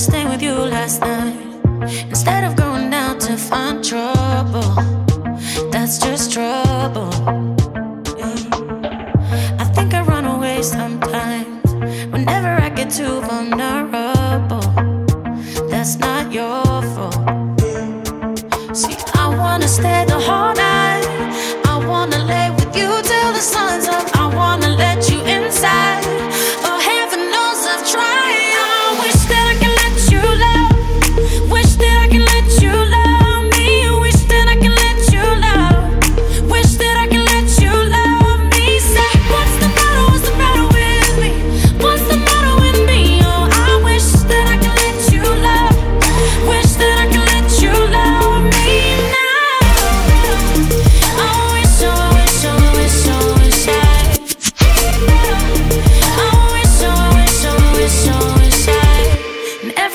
staying with you last night instead of going out to find trouble. That's just trouble. I think I run away sometimes whenever I get too vulnerable. That's not your fault. See, I wanna stay the whole night. I wanna lay with you till the sun's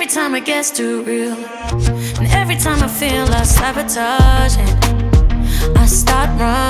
every time it gets too real, and every time I feel like sabotaging, I start running.